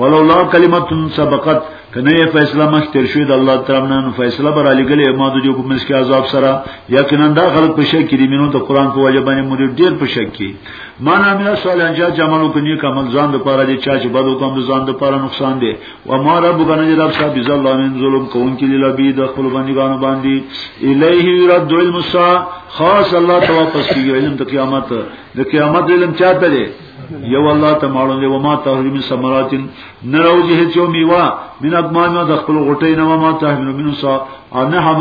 ولولا کلمت سبقت کنه یې فیصله مخ تر شوې د الله تعالی نن فیصله بر علی ګلې ما د جو په منځ کې عذاب سره یقینا دا خلک په شک کې دي مینو د قران په وجه باندې مور ډیر په شک کې ما نامه سوال انجا جمالو کني کومل ځان د پاره دي چا چې بدو کوم د ځان د پاره نقصان دي و ما رب غنه دې رب صاحب ظلم من ظلم کوون کې لیلا بي د خپل بندګانو باندې الیه رد المسا خاص الله تو واپس کیږي علم د قیامت د قیامت علم چاته دي یو الله ته ماړون دی و ما تحریم سمرات نه راوځي هیڅ یو میوه من ادمان د خپل غټې نه و ما تحریم من سا نه هم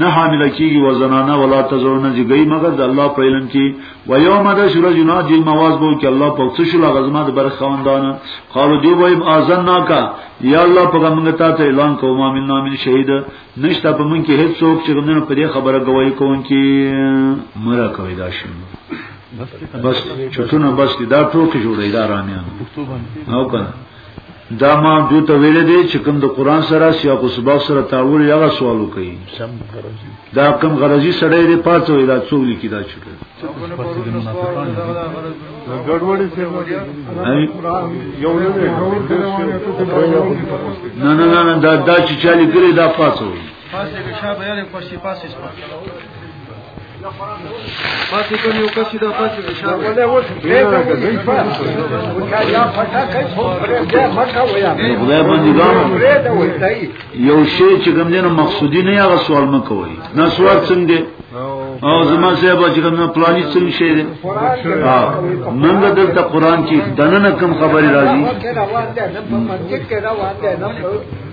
نه حامل کیږي و زنانه ولا تزرون جګی مگر د الله په علم کې و یوم د شورج نه دی مواز بو کې الله په څه شو لغزما د بر خوندان قالو دی وایم اذننا کا یا الله په موږ ته ته اعلان کوم امین نامین شهید نشته په موږ کې هیڅ څوک چې موږ په دې خبره گواہی کوونکی مره کوي دا شنو بس چټونه بس دا ټوکی جوړی دا رامیان او کنه دا ما دوی ته ویل دي چې کوم د قران سره سیاق او سباق سره تعامل یغه سوال وکړي دا کوم غرضی سړی دی پاتو دا څو لیکي دا چټه ګډوډي څه نه نه نه دا دا چې چالي کړی دا پاتو پاسه کې شابه یې پاسه پاسه پاتې کوم یو کس دا پاتې وي شاو ولا وس دې دا کوي وکړه یا پټا کوي خو پرې دې مکه ویا خدای باندې دا یو شی چې کوم دینه مقصودی نه هغه سوال مکوي نه سوال څنګه او زما صاحب چې کوم پلاني څنګه شي دي منګه دلته قران کې دنه کم خبري راځي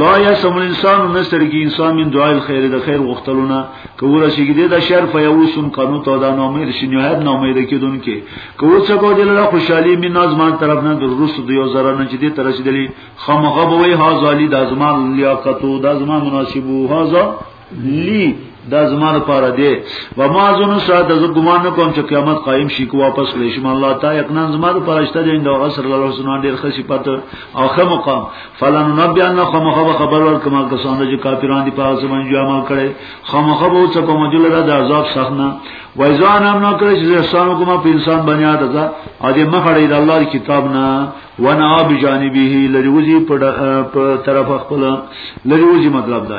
لا یسم الانسان نسترګي انسان من دعای الخير د خیر غختلونه کوره شي کې د شر فیوسن قانون ته دا نو امید شي نهایت نو امید کېدون کې کوه څه کو دل له خوشحالي من نازمان طرف نه د روس د یو زره نه چې دې تر رسیدلی خامغه بوي ها زالي د ازمان لیاقتو د ازمان مناسبو ها لی دا زما لپاره دی و ما زنو سره د ګمان کوم چې قیامت قائم شي کو واپس کړی شم الله تعالی یقینا زما لپاره شته دی او غسر الله حسنا ډیر خسي پته او خه مقام فلن نبی ان خمخ خبر ور کما کسان چې کافران دي په هغه باندې جو عمل کړي خمخ به څه په مجل را د عذاب سخنه و ځان هم نه کړی چې احسان کوم په انسان باندې یاد ده او دې مخړې د الله کتاب نه ونا بجانبه لریوزی په طرف خپل لریوزی مطلب ده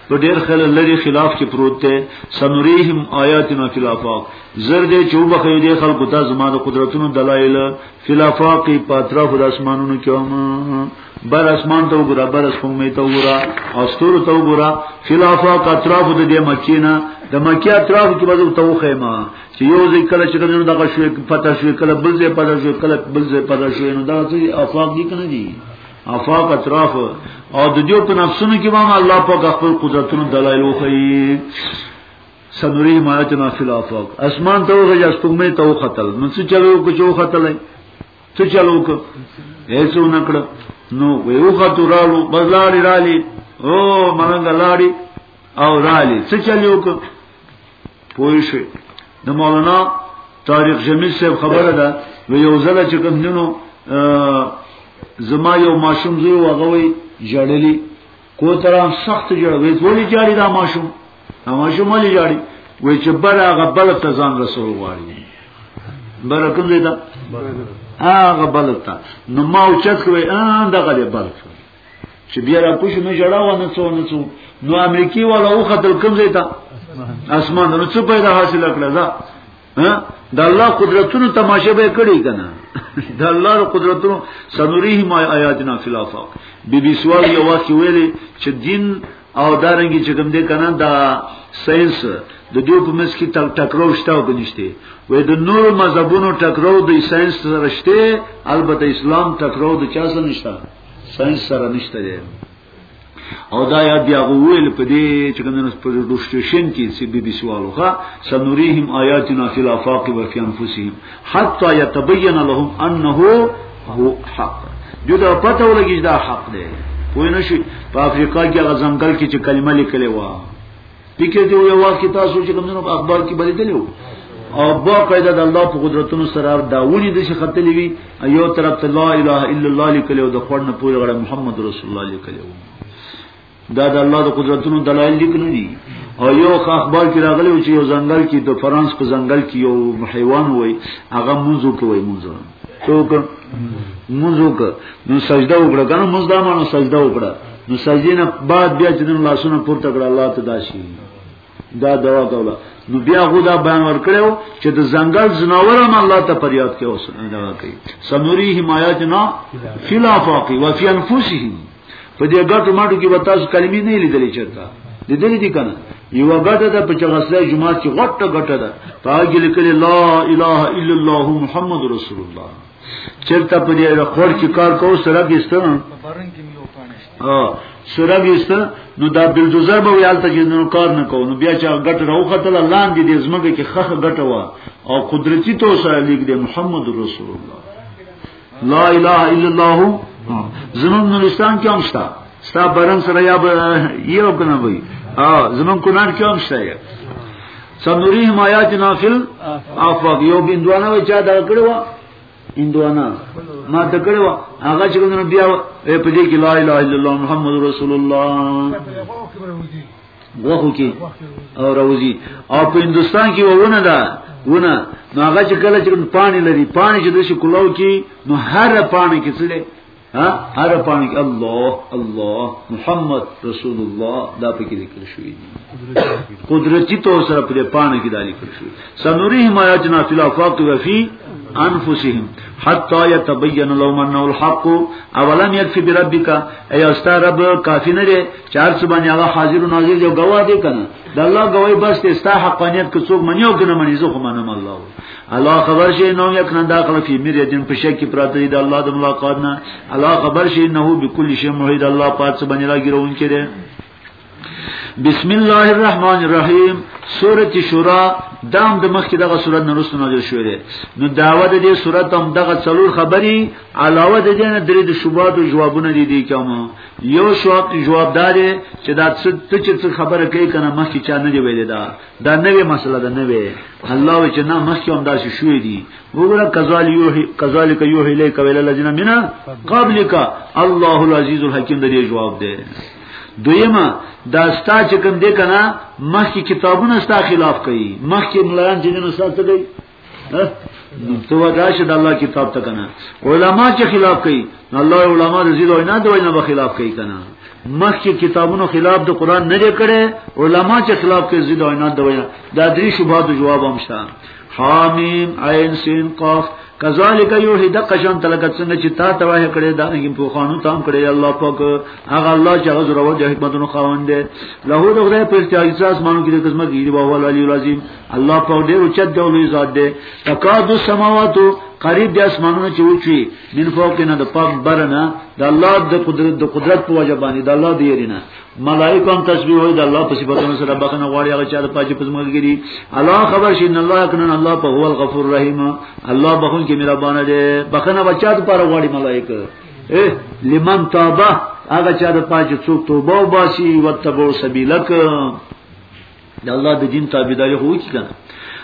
په ډیر خل لري خلاف کې پروت دی سنوريهم آیاتنا فی الافاق زر دې چوبه خې دې خلکو ته زما د قدرتونو دلایل فی الافاق په اطراف د اسمانونو کې هم بر اسمان ته وګوره بر اسمان مې ته وګوره او ستورو ته وګوره فی الافاق اطراف د دې مکینا د مکی اطراف کې به ته وخې ما چې یو ځای کله چې کله دغه شوې پتا شوې کله بل ځای پتا شوې کله بل ځای پتا شوې نو دا چې افاق دي کنه دي افاق اطراف او د دې په نفسونو کې باندې الله پاک خپل قدرتونو دلایل وخی سنوری مایتنا فی الافاق اسمان ته وغه یستومه ته وختل نو څه چلو کو چو ختل څه چلو کو هیڅو نکړ نو ویو خطو رالو بازاری رالی او مننګ لاری او رالی څه چلو کو پوه شئ د مولانا طارق جمیل صاحب خبره ده و یو ځل چې کوم نونو زما یو ماشوم زوی وغوي جړلی کو ترام سخت جړ وې ټولې جاړي دا ماشوم دا ماشوم ولې جاړي وې چې بل هغه بل ته ځان رسول غواړي برکم دې دا هغه بل ته نو ما او چت کوي ان دغه بل چې بیا را پښه نه جړا و نه څو نه څو نو امریکای والا او خپل کوم ځای ته اسمان نو څه پیدا حاصل کړل دا ها د الله قدرتونو تماشه به کړی کنه د الله قدرتونو سنوریه ما آیاتنا فی الافاق بی بی سوال یو وخت ویلي چې دین او دارنګي چې کوم دې کنه دا ساينس د دې په مس کې تل ټکرو شته او بنشته وې د نور مذهبونو ټکرو د ساينس سره شته البته اسلام ټکرو د چا سره نشته ساينس سره نشته دی او دا یاد دی هغه ویل په دې چې کوم نس په دوشتشن کې چې بي بي سوالو ښا سنوريهم آیاتنا فی الافاق و فی انفسهم حتا یتبین لهم انه هو حق جو دا پته ولګی دا حق دی پوه نشي په افریقا کې هغه ځنګل کې چې کلمه لیکلې و فکر دی یو وخت کې تاسو چې کومونو په اخبار کې بلیدلو او با قاعده د الله په قدرتونو سره دا ونی د شختلې وی یو طرف ته لا اله الا الله لیکلو د خورنه پورې غړ محمد رسول الله لیکلو دا د الله د قدرتونو دلایل لیکل دي او یو اخبار کې راغلی چې یو ځنګل کې د فرانس په ځنګل کې یو حیوان وای هغه موزو کوي موزو څوک موږ وک نو سجده وکړه کنه موږ دا مانو سجده وکړه نو سجده نه بعد بیا چې نن لاسونه پورته کړ الله ته داشي دا دوا کوله نو بیا غو دا بیان ورکړو چې د ځنګل زناور هم الله ته فریاد کوي او سره دا کوي سنوري حمایت نه فی الافاق و فی انفسهم په دې ګټو ماټو کې به تاسو کلمې نه لیدلې چرته د دې دي کنه یو غټه ده په چغسله جمعه کې غټه غټه ده په هغه لیکل لا اله الا الله محمد رسول الله چرته په دې رخور کې کار کوو سره ګستم ها سره ګستم نو دا بلدوزر به ویالته چې نو کار نه کوو نو بیا چې غټ راوخته لاندې دې زمګه کې خخه غټه وا او قدرتی توسعه لیک دې محمد رسول الله لا اله الا الله زمون نورستان کې هم شته ستا برن سره یا به یو کنه وي ها زمون کونړ کې هم شته سنوری حمایات نافل افاق یو بندوانه و چا دا کړو اندوانا ما ته کړو هغه چې بیا په دې کې لا اله الا الله محمد رسول الله غوخو کې او روزي او په هندستان کې وونه ده ونه نو هغه چې کله چې پانی لري پانی چې د شکلو کې نو هر پانی کې څه ها هر پانی کې الله الله محمد رسول الله دا پکې لیکل شوی دی قدرتی طور سره په پانی کې دا لیکل شوی سنوری حمایتنا فی الافاق و فی انفسهم حتا يتبين لهم انه الحق اولم يكفي بربك اي است رب کافی نه دی چار څه باندې هغه حاضر او ناظر دی گواه دی کنه د الله گواہی بس ته ستا حقانیت که څوک منیو کنه منی زه خو منم الله الله خبر شي نو یک نه داخله فی میر دین په شک کې پراته دی د الله د ملاقات نه الله خبر شي نه به کل شی موحد الله پات څه باندې راګیرون کړي بسم الله الرحمن الرحیم سورۃ شورا دام د مخکې دغه سورۃ نرسته نازل شوې ده نو داوه د دې سورۃ هم دغه څلور خبري علاوه د دې نه درې د شوبات او جوابونه دي دي کوم یو شواب جواب دار چې دا څه ته چې خبره کوي کنه مخکې چا نه دی ویل دا دا نوې مسله ده نوې الله و چې نه مخکې هم داسې شوې دي وګوره کذال یو کذالک یو هله کوي لجنا مینا قبلک الله العزیز الحکیم دې جواب دی دویما دا ستا چې کوم دې کنه مخکې کتابونه ستا خلاف کوي مخکې ملان چې نه ستا څه کوي تو دا چې د الله کتاب ته کنه علما چې خلاف کوي الله علما د زیرو نه دوی نه خلاف کوي کنه مخکې کتابونو خلاف د قران نه کړي علما چې خلاف کوي زیرو نه دوی دا درې شوبات جواب هم شته حامیم عین سین قاف کذالک یوهی د قشان تلک څنګه چې تا تواه کړي دا نګم په خانو تام کړي الله پاک هغه الله چې غزر او د حکمتونو خاوند دی له د خدای په اختیار اساس مانو کې د قسمت دی او هو العلی العظیم الله په ډېر اوچت ډول ذات دی تکاد السماوات قریب د اسمانونو چې وچی من فوق نه د پاک برنه د الله د قدرت د قدرت په وجه باندې د الله دی رینه ملائکه هم تسبیح وي د الله په صفاتونو سره بخنه غواړي هغه چې د پاجي په زمګ ګری الله خبر شي ان الله کنن الله په هو الغفور الرحیم الله بخون کې مهربان دی بخنه بچا د پاره غواړي ملائکه اے لمن تابه هغه چې د پاجي څوک توبه وباسي وتبو سبیلک د الله د دین تابعداري خو وکړي کنه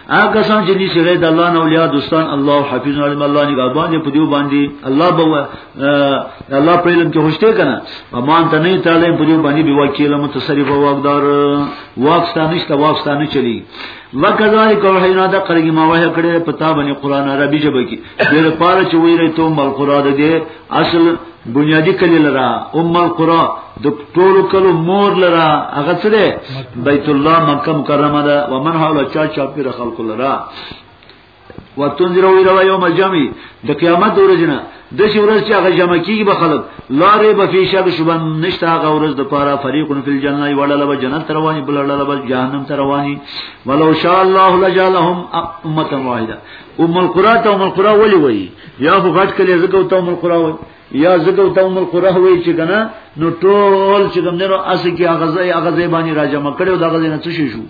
هغه کسان چې نشي غي د الله نه اولیاء دوستان الله حفیظ علم الله نگهبان دې په دې باندې الله به الله په علم کې هوشته کنه امان ته نه تعالی په دې باندې به وکیل متصرف او واقدار واکستا نشته واکستا نه چلی وکذالک وحینا د قرګی ما وه کړې په تابنه قران عربي ژبه کې د پاره چې ویری ته مل قران دې اصل بنیادی کلی لرا ام القرا د ټولو کلو مور لرا هغه څه ده بیت الله مکه مکرمه ده و من حول چا چا پیر خلق لرا وتنذر ویرا یوم الجمع د قیامت د ورځې نه د شي ورځ چې هغه جمع کیږي به خلک لارې به فی شک شوبن نشته هغه ورځ د پاره فریقون فی الجنه وړل به جنت رواني بلړل به جهنم رواني ولو شاء الله لجالهم امه واحده ام القرا ته ام القرا ولي وای یا خو غټ کله زګو ته ام القرا وای یا زګو ته ام القرا وای چې کنه نو ټول چې کوم نو اس کې هغه ځای هغه ځای باندې راځم کړو دا غزه نه څه شي شو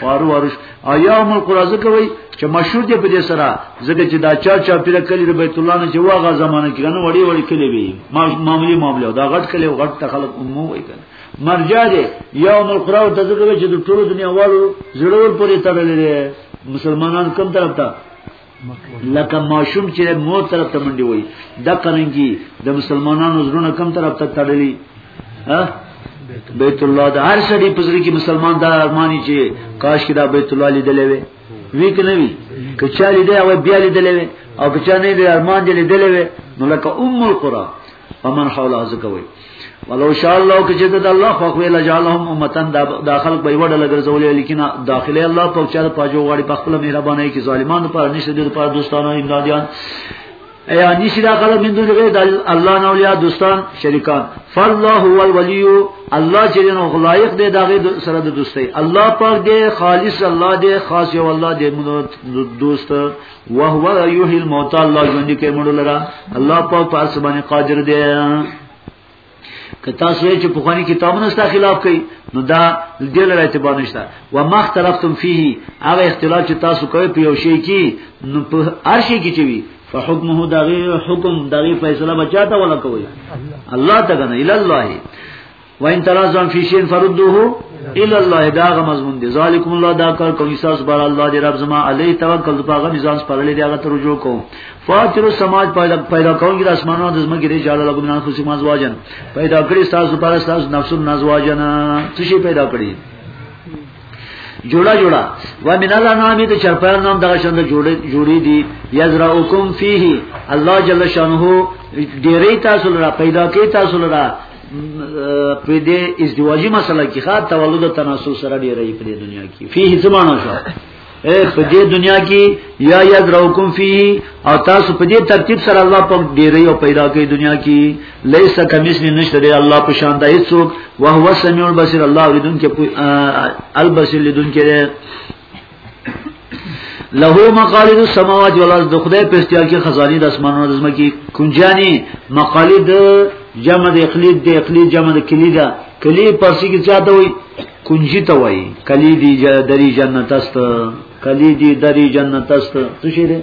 فارو ورش ایا ام القرا زګو وای چې مشهور دی په دې سره زګه چې دا چا چا پیر کلی د بیت الله نه چې واغه زمانه کې کنه وړي وړي کلی وی ما معاملې معاملې دا غټ کلی غټ تخلق امو وای کنه مرجع دی یوم القرا ته ځکه چې د ټولو دنیا والو زړور پورې تړلې دي مسلمانان کوم طرف ته لکه ماشوم چې مو طرف ته منډي وای د قرنګي د مسلمانانو زړونه کوم طرف ته تړلې ها بیت الله د هر سړي په ځل کې مسلمان دا ارمانی چې کاش کې دا بیت الله لیدلې وي وی کنه وی کچالي دی او بیا لیدلې وي او کچا نه دی ارمان دی لیدلې وي نو لکه ام القرا ومن حوله ذکوي ولو شاء الله کې چې د الله خو ویل جعلهم امتن داخل به وړه لګرځولې لیکن داخله الله په چا په جو غړي په خپل مهرباني کې ظالمانو پر نشته دي پر دوستانو امدادیان ایا نشی دا خلق من دون غیر الله نه اولیاء دوستان شریکان فالله هو الولی الله چې نو خلایق دی دا غیر سره د دوستي الله پاک دی خالص الله دی خاص یو الله دی دوست وهو یحیی الموت الله ژوند کې مړو لرا الله په پاس باندې قادر دی که تاسو یې چې په خواني کتابونو سره خلاف کوي نو دا دې لپاره اعتبار نشته و ما اختلفتم فيه هغه اختلاف چې تاسو کوي په یو شی کې نو په هر شی کې چې وي فحکمه دغه حکم دغه فیصله بچاته ولا کوي الله تعالی الا الله وان تنازعتم فی شیء فردوه الا الله دا غ مضمون دی ذالکم الله دا کار کوي ساس بار الله دی رب زما علی توکل په غو ځان سپارلې دی هغه ته رجوع کوم فاطر السماج پیدا پیدا کوونکی د اسمانونو د زمګی دی جاله لګم نه خو سیمه زواجن پیدا کړی ساس پر ساس نفس نزواجن څه شي پیدا کړی جوړا جوړا و من الله نامې ته چرپان نام دغه شند جوړې جوړې دي یزرعکم فیه الله جل شانه ډیرې تاسو لپاره پیدا کې تاسو لپاره په دې ازدواجی مسله کې خاط تولد او تناسل سره ډیرې په دې دنیا کې فيه زمانہ شو اے په دې دنیا کې یا یذروکم فيه او تاسو په دې ترتیب سره الله په ډیرې او پیدا کوي دنیا کې لیس کمثل نشته دی الله په شان د هیڅوک او هو سمیع البصیر الله ولدون کې البصیر لدون کې له مقالید السماوات والارض د خدای په اختیار کې خزانی د اسمانونو د زمکی کنجانی مقالید جمع د اقلید د اقلید جمع د کلی ده کلی پرسی کې چاته وای کنجی ته وای کلی دی دری جنت است کلی دی دری جنت است څه شي ده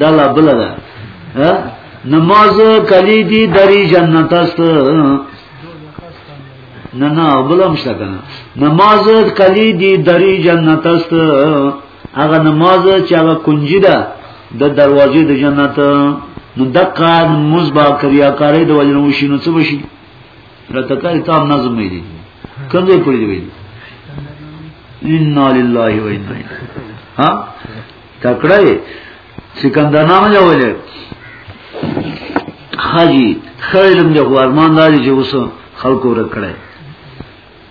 دا لا بل ده نماز کلی دی دری جنت است نه نه بلم شته کنه نماز کلی دی دری جنت است هغه نماز چې هغه کنجی ده د دروازې د جنت نو دقه مزبا کریا کاری د وجنوشینو څه بشي رتکای تام نظم دی کوم ځای پوری دی ان لله و انا الیه ها تکړه سکندر نامه جوړه حاجی خیرم جو ارمان داری چې اوس خلکو رکړای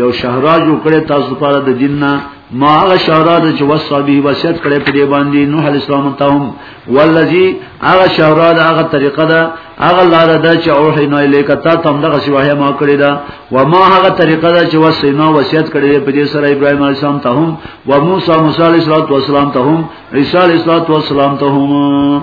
یو شهرا جو کړه تاسو لپاره د دین نه ما هغه شهرا د چې وصا به وصیت کړه په دې باندې نوح علی السلام ته هم والذي هغه شهرا د هغه طریقه ده هغه لار ده چې او حینا الیک تا تم دغه سی وحی ما کړی ده و ما هغه طریقه ده چې وصینا وصیت کړی په دې سره ابراهیم علی السلام ته هم و موسی موسی علی السلام ته هم عیسی علی السلام ته هم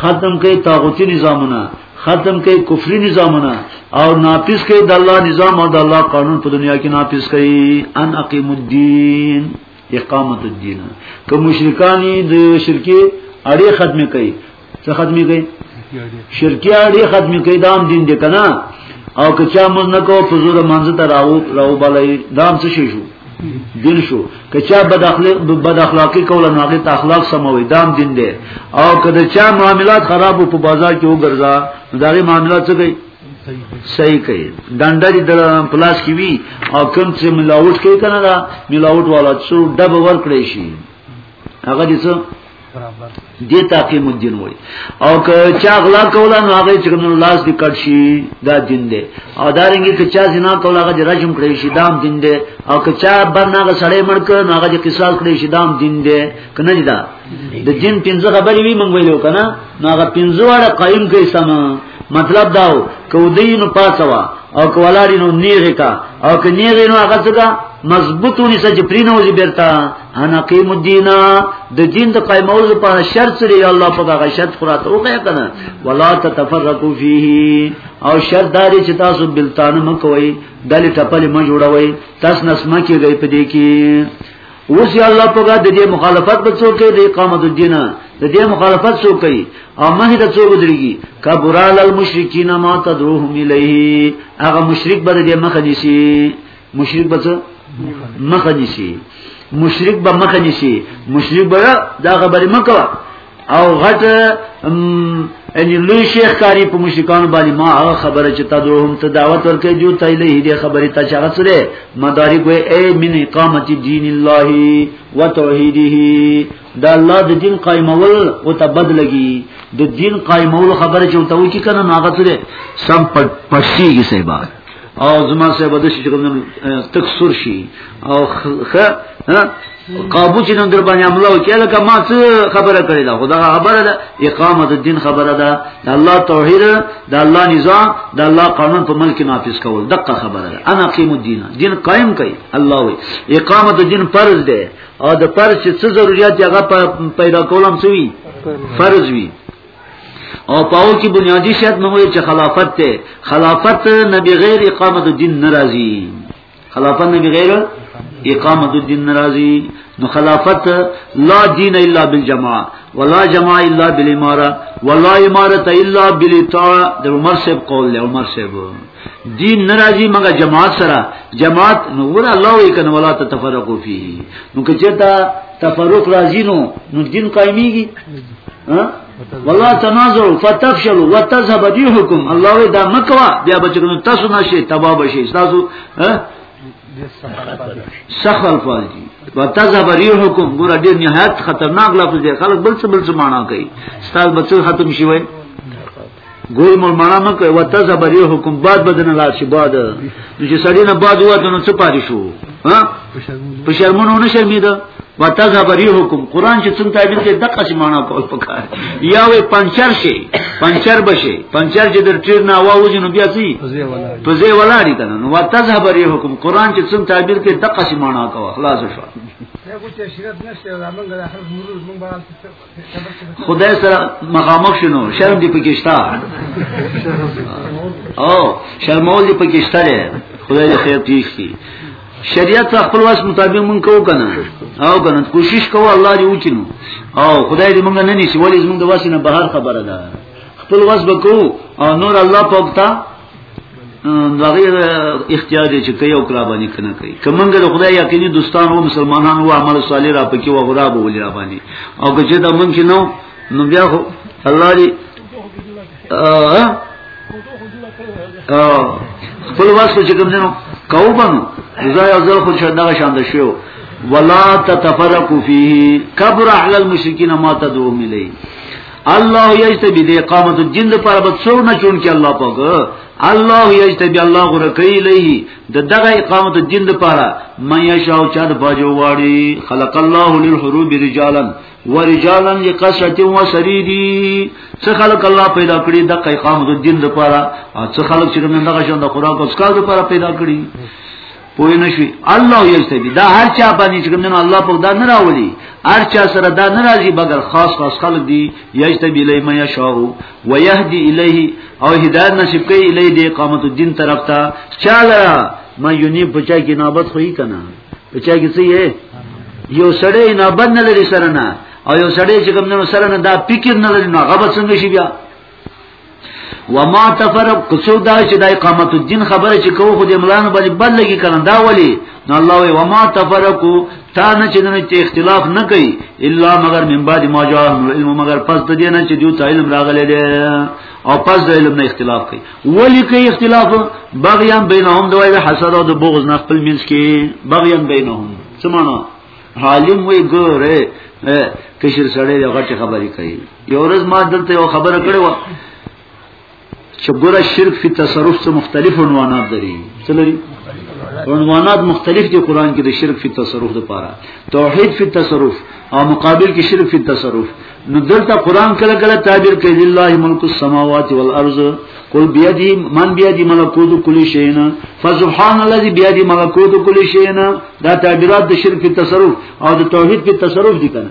ختم کوي طاغوتی نظامونه ختم کوي کفري نظامونه او ناپیس کوي د الله نظام او د الله قانون په دنیا کې ناپیس کوي ان اقیم الدین اقامت الدین که مشرکانی د شرکی اړې ختم کوي څه ختم کوي شرکی اړې ختم کوي دام دین دې کنه او که چا مونږ نه کو په زور منځ ته راو راو بلای دام څه شي شو دین شو که چا بد اخلاق بد اخلاقی کوله نو هغه اخلاق سموي دام دین دی او که دا چا معاملات خراب په بازار کې وګرځا نو دا معاملات څه کوي صحیح کوي دندري د پلاس کې وی او کم چې ملاوت کوي کنه دا ملاوت والا څو ډب ور کړی شي هغه دې څه دې تقیم الدین وای او که چا غلا کوله نو هغه چې نو لاس دې کټ شي دا دین دی او دا رنګي که چا زنا کوله هغه دې رجم کړی شي دام دین دی او که چا برناغه سړی مړ کړ نو هغه دې قصاص کړی شي دام دین دی کنه دا د دین پنځه خبرې وی مونږ ویلو کنه نو هغه پنځه واړه قائم کوي سم مطلب داو که ودی نو پاسوا او که ولاړی نو نیغه کا او که نیغه نو هغه څنګه مضبوطونی سجپرینو زی برتا انا قیم الدین د دین د قائمول لپاره شرط لري الله په هغه شرط قرات او کیا کنه ولا تتفرقوا فيه او شرط دار چې تاسو بلتان مکوي دل ټپل م جوړوي تاسو نس مکه گئی په دې کې اوس یا الله په هغه د دې مخالفت به څوک کوي د اقامت الدین د دې مخالفت څوک کوي او مه د څوک دريږي کبرال المشرکین ما تدعوهم الیه هغه مشرک به د مخه نشي مشرک بچ مخه نشي مشرک به مخه نشي مشرک به دا خبره مکو او غټ یعنی لوی شیخ کاری په مشرکان باندې ما هغه خبره چې تدروهم ته دعوت ورکې جو ته له دې خبره ته چا سره مدارک وې اے من اقامت دین الله وتوحیده دا الله د دین قائمول او ته بدلږي د دین قائمول خبره چې ته وکی کنه ناغه سره سم پټ پښیږي سیبار او زما سه بده شي کوم تک سور شي او خ قابو چې نن در باندې عمله وکړه لکه ما څه خبره کړې ده خدا خبره ده اقامت الدين خبره ده د الله توحید د الله نظام د الله قانون په ملک نافذ کول دغه خبره ده انا قیم الدين دین قائم کړي الله وي اقامت الدين فرض ده او د فرض چې څه ضرورت هغه پیدا کولم سوي فرض وي او پاو کې بنیادی شرط موږ چې خلافت ته خلافت نه بغیر اقامت الدین ناراضي خلافت نه بغیر اقامت الدین ناراضي نو خلافت لا دین الا بالجماعه ولا جماعه الا بالاماره ولا اماره الا بالاطاعه د عمر صاحب قول له عمر صاحب دین ناراضی مګه جماعت سره جماعت نو ور الله وی کنه ولا تتفرقوا فيه نو که چېرته تفرق راځي نو نو دین قائميږي ها والله تنازعوا فتفشلوا وتذهب ريحكم الله وی دا مکوا بیا بچو تاسو نشي تباب شي تاسو ها سخل فالجی وتذهب ريحكم ګور ډیر نهایت خطرناک لفظ دی خلک بل څه بل څه معنا کوي استاد بچو ختم شي وای ګول مول مړه نه کوي وته زبر یو حکم باد بدن لا شي باد نو چې سړی نه باد وته نو څه پاتې شو ها په شرمونو نه شرمیدا وته زبر یو حکم قران چې څنګه تعبیر کې دغه شي معنا کول پکار یا وې پنچر شي پنچر بشي پنچر چې در ټیر نه واوځي نو بیا سي په زی ولاړی کنه نو وته زبر یو حکم قران چې څنګه تعبیر کې دغه شي معنا کوه خلاص شو خدای سره مخامخ شنو شرم دی پکشتا او شرمول دی پکشتا دی خدای دې خیر تیش کی شریعت خپل واس مطابق مونږ کو کنه او کنه کوشش کوو الله دې وچینو او خدای دې مونږ نه نیسی ولې زمونږ د واسینه بهر خبره ده خپل واس بکو او نور الله پاک ته دغه اختیار دی چې کوي او کلا باندې کنه کوي کومنګ د خدای یقیني دوستان او مسلمانان او عمل صالح را پکې و غرا به ولې را باندې او که چې دا مونږ کې نو نو بیا خو الله دې خپل واسو چې کوم جنو کاو بنو زای ازل خو شاید دغه شان د شو ولا تتفرقوا فيه كبر على المشركين ما تدعوهم اليه الله یجتبی دی اقامت الجن لپاره به څو نه چون کې الله پاک الله یجتبی الله غره کوي لې د دغه اقامت الجن لپاره مې یشاو چا د باجو واړي خلق الله للحروب رجالا ورجالا لقصه وسريدي څه خلق الله پیدا کړی د اقامت الجن لپاره څه خلق چې موږ دغه شان د خوراک او اسکار لپاره پیدا کړی پوه نه شي الله یستبی دا هر چا باندې چې کومنه الله په دا نه راولي هر چا سره دا نه راځي بغیر خاص خاص خلق دي یستبی الی ما یشاء و یهدی الیه او هدایت نصیب کوي الی د اقامت الدین طرف ته چاله ما یونی بچا کې نابت خوې کنه بچا کې څه یې یو سړی نابت نه لري سره نه او یو سړی چې کومنه سره نه دا فکر نه لري نه غبط څنګه شي بیا وما تفرق قصو دا چې د اقامت الدین خبره چې کوو خو د امران باندې بل لګي کړه دا ولی نو الله وی وما تفرق تا نه چې نه چې اختلاف نه کوي الا مگر من بعد ما جاء العلم مگر پس د دې نه چې دوی ته علم راغلی دی او پس د علم نه اختلاف کوي ولی کوي اختلاف بغیان بینهم د وایي حسد او د بغض نه خپل منځ کې بغیان بینهم څه معنا عالم وی ګوره کشر سړی د غټ خبرې کوي یو ورځ ما دلته یو خبره کړې و چې ګوره شرک فی تصرف څخه مختلف عنوانات لري څه لري عنوانات مختلف دي قران کې د شرک فی تصرف لپاره توحید فی تصرف او مقابل کې شرک فی تصرف نو دلته قران کله کله تعبیر کوي لله ملک السماوات والارض قل بيدي من بيدي ملکوت كل شيء فسبحان الذي بيدي ملکوت كل شيء دا تعبیرات د شرک فی تصرف او د توحید فی تصرف دي کنه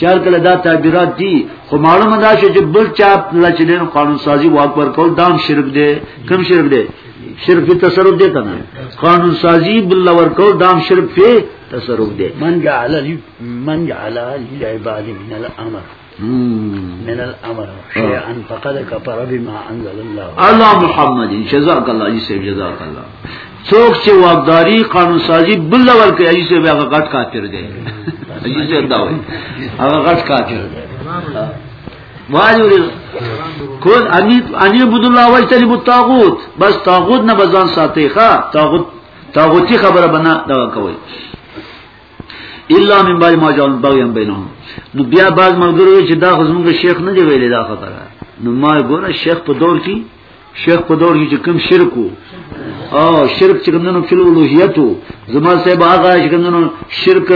جار کله دا تعبیرات دي خو معلومه ده چې بل چا لا چې دین قانون سازي واک ورکول دام شرک دی کم شرک دی شرک په تصرف دی کنه قانون سازي بل ورکول دام شرک په تصرف دی من جعل من جعل للعباد من الامر من الامر شيئا فقد كفر بما انزل الله الله محمد جزاك الله جزاك الله څوک چې واکداری قانون سازی بل لور کوي ایسه بیا غټ کافر دی ایسه دا وایي هغه غټ کافر دی واجوري کول اني اني عبد الله واجتنب الطاغوت بس طاغوت نه بزان ساتي ښا طاغوت طاغوتي خبره بنا دا کوي الا من بعد ما جعل بغيا بينهم نو بیا بعض ملګرو چې دا خو زموږ شیخ نه دی ویلي دا خبره نو ما ګوره شیخ په دور کې شیخ په دور کې کوم شرک او شرک چې کومنو فل اولوهیت زما صاحب هغه چې کومنو شرک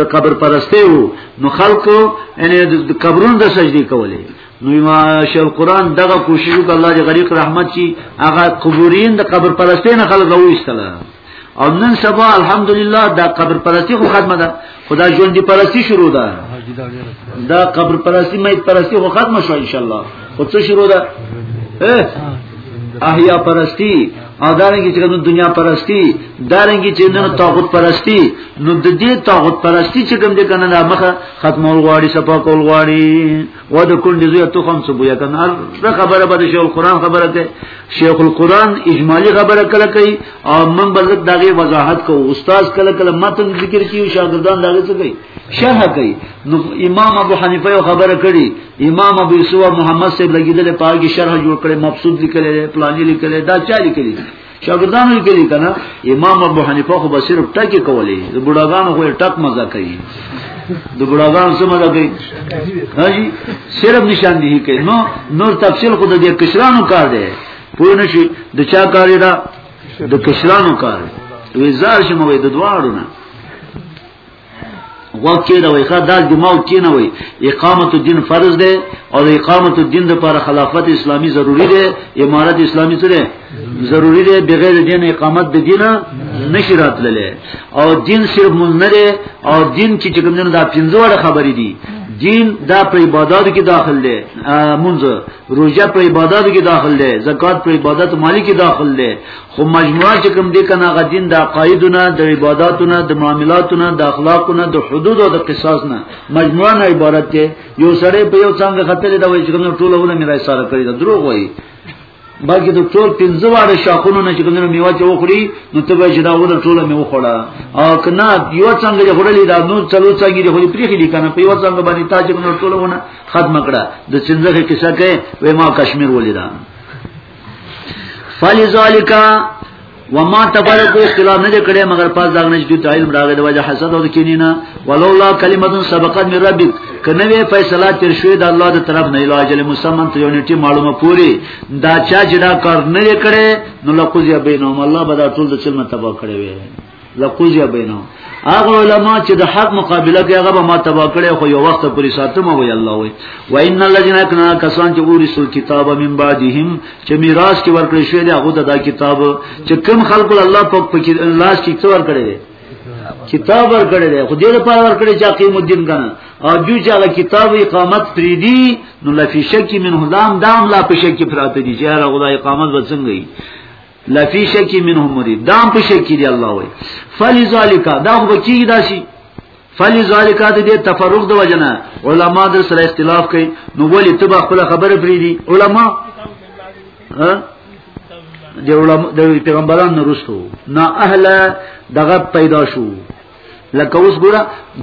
د قبر پرسته وو نو خلکو یعنی د قبرونو د سجدي کولې نو ما شیخ قران دغه کوشش وکړ الله دې غریق رحمت شي هغه قبورین د قبر پرسته نه خلک راوښتله او نن سبا الحمدلله دا قبر پرستی خو ختمه ده خدا ژوند دی پرستی شروع ده دا قبر پرستی میت پرستی خو ختمه شو ان شاء الله خو څه شروع ده احیا پرستی او دارنګي چې نن دنیا پرستی دارنګي چې نن طاغوت پرستی نو د دې طاغوت پرستی چې کوم دې کنه مخه ختمول غواړي صفا کول غواړي و د کونډې زوی تخم څه بویا کنه هر خبره به د شیخ القرآن خبره کوي شیخ القرآن اجمالی خبره کله کوي او من به دغه وضاحت کوو استاد کله کله متن ذکر کوي شاګردان دغه څه کوي شرح کوي نو امام ابو حنیفه یو خبره کړي امام ابو یوسف محمد صاحب لګیدل پاګي شرح جوړ کړي مبسوط لیکل پلاني لیکل دا چا لیکلي شاګردانو لیکلي کنه امام ابو حنیفه خو بصیر ټکی کولی د بډاګانو خو ټک مزه کوي د بډاګانو څه مزه کوي هاجی صرف نشان دی کوي نو نور تفصیل خو د دې کشرانو کار دی پوه نشي د چا کار دی د کشرانو کار وی زار شمه وي د دواړو نه وکه دا وای ښا دا دماغ کې نه وای اقامت الدین فرض ده او اقامت الدین لپاره خلافت اسلامی ضروری ده امارت اسلامی څه ده ضروری ده بغیر دین اقامت د دینه نشی راتللی او دین صرف مونږ نه ده او دین چې کوم نه دا پنځه وړه خبرې دي دین دا په عبادت کې داخل ده مونږ روزه په عبادت کې داخل دی زکات په عبادت مالی کې داخل دی خو مجموعه چې کوم دی کنه غدین د عقایدونه د عبادتونه د معاملاتونه د اخلاقونه د حدود او د قصاص نه مجموعه نه عبارت دی یو سړی په یو څنګه خطر دا وایي چې کوم ټول ونه میرا سره کړی دا دروغ وایي بلکې د ټول پنځه واړه شاخونو نه چې کومه میوه چې وخوري نو ته به چې دا ونه ټوله میوه خوړه او کنه یو څنګه چې خوړلې دا نو څلو څنګه دې خوري پریخي دي کنه په یو څنګه باندې تا چې کومه ټوله ونه ختم کړه د چنځغه کیسه کوي وای ما کشمیر ولیدا فلذالک وما تفرقوا اختلاف نه کړي مگر پاس داغ نه چې علم راغی د وجه حسد او کینینا ولولا کلمه سبقت من ربک کنه وی فیصله تر شوی د الله د طرف نه علاج له مسلمان ته یونټی معلومه پوری دا چا چې دا کار نه کړي نو لقضی بینهم الله به دا ټول د چلمه تبا کړي وي لقضیا بینه هغه علما چې د حق مقابله کوي هغه به ما تبا کړي خو یو وخت پورې ساتم وي الله وي و ان الذين كنا کسان چې ورسول کتاب من بعدهم چې میراث کې ورکړي شوی دی هغه دا کتاب چې کم خلکو الله په لاس کې څور کړي کتاب ورکړي دی خو دې لپاره ورکړي چې قیم الدین کنه او جو چې هغه کتاب اقامت پری دی نو لفی شک منه دام دام لا په شک پراته دي چې هغه خدای اقامت وڅنګي لفی شک منهم مرید دام په شک دی الله وای فلذالک دا خو بچی داشي فلذالک د دې تفرق د وجنه علما در سره اختلاف کوي نو ولی تبع خپل خبره پری دي علما ها د علما د پیغمبرانو رسو نه اهل دغه پیدا شو لکه اوس ګوره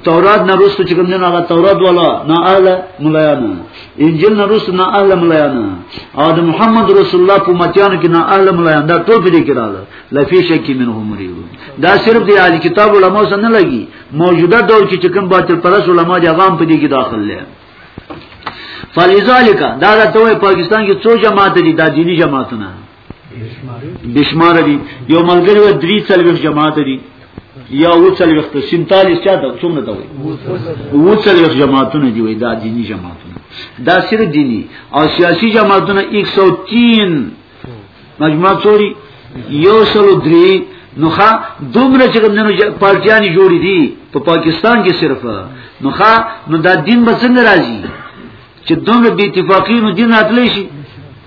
تورات نه رسو چې کوم نه هغه تورات ولا نه اهل ملایانو انجیل نه رسو نه اهل ملایانو او د محمد رسول الله په متیانو کې نه اهل ملایان دا ټول دې کړهله لفي شک منه مریو دا صرف دی اهل کتاب علماء سره نه لګي موجوده دور کې چې کوم باطل پرس علماء دي هغه هم په دې کې داخل دي فلذالک دا د توې پاکستان کې څو جماعت دي دا دینی جماعتونه بشمار دي یو ملګری و درې څلويخ جماعت دي یا و څلويخ ته 47 چا ته څومره ته وي و څلويخ جماعتونه دي وي دا دینی جماعتونه دا سره دینی او سیاسی جماعتونه 103 مجموعه څوري یو سلو درې نوخه دومره چې کوم نو پارټیانی جوړې دي په پا پاکستان کې صرف نوخه نو دا دین به څنګه راځي چې دومره بی اتفاقی نو دین اتلی شي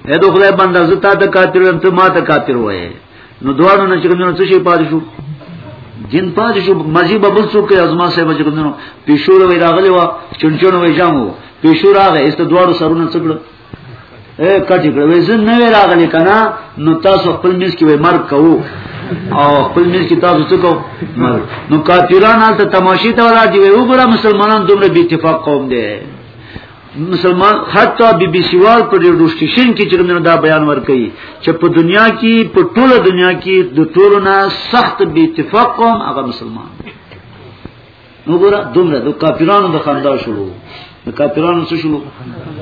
اې د خدای بنده زه تا ته کافر یم ته ما ته کافر وایې نو دواړو نه چې کوم څه شي پاتې شو جن پاتې شو مزي به بل څوک ازما صاحب چې کوم نو پیشو وی راغلی و چونچون وی جامو پیشو راغی است دواړو سرونه څکړه اے کټی کړه وې زه نه راغلی کنه نو تاسو خپل میز کې وې مرګ کوو او خپل میز کې تاسو څه کوو نو کافرانو ته تماشې ته ولاړ دی وې وګوره مسلمانان دومره بی اتفاق قوم دی مسلمان حتی بی بی سی وال په ریډیو سټیشن کې چې موږ دا بیان ورکړي چې په دنیا کې په ټوله دنیا کې د ټولو نه سخت بی اتفاق قوم هغه مسلمان وګوره دومره د کافرانو د خندا شروع د کافرانو څه شروع